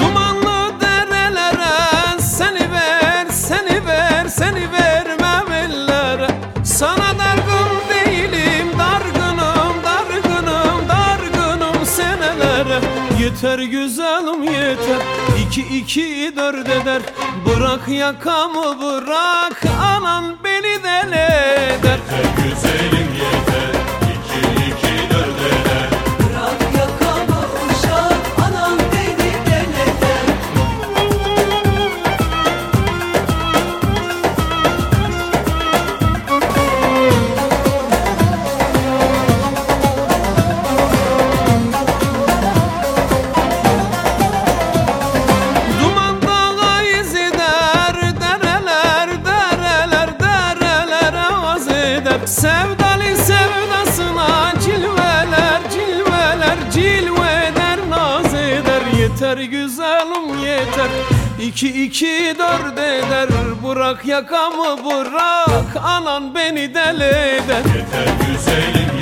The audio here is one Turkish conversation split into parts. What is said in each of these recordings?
Dumanlı derelere seni ver, seni ver, Yeter güzelim yeter, iki iki dört eder. Bırak yakamı bırak, anan beni deli eder. Güzelim yeter eder Sevdalı sevdasına cilveler, cilveler Cilve eder, naz eder. Yeter güzelim yeter. İki iki dört eder. Bırak yakamı bırak. Anan beni deli eder. Yeter güzelim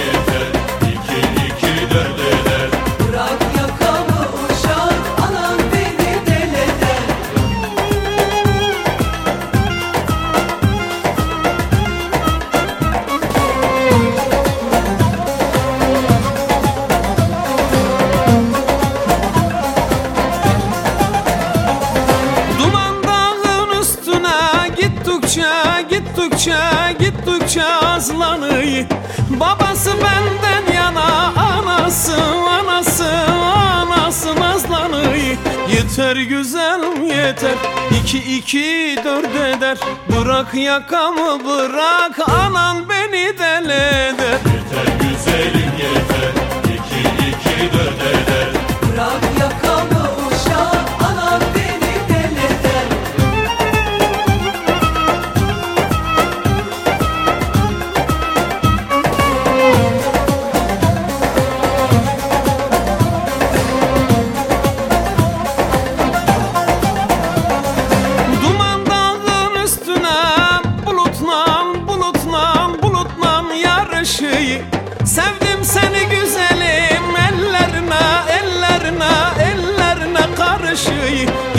gittikçe gittikçe gittikçe azlanıyor. Babası benden yana anası anası anası nazlanıyor. Yeter güzelim yeter. İki iki dört eder. Bırak yakamı bırak anan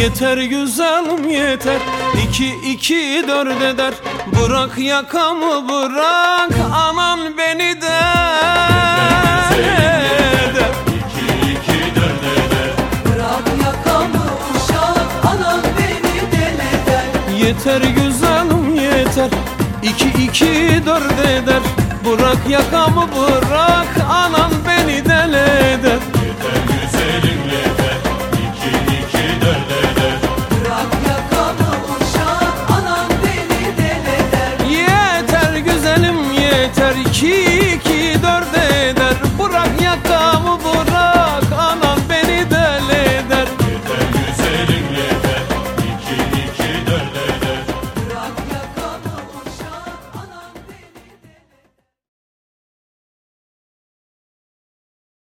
Yeter güzelim yeter. İki iki dört eder. Bırak yakamı bırak anan beni de anam Yeter güzelim yeter. İki iki dört eder. Bırak yakamı bırak eder Key.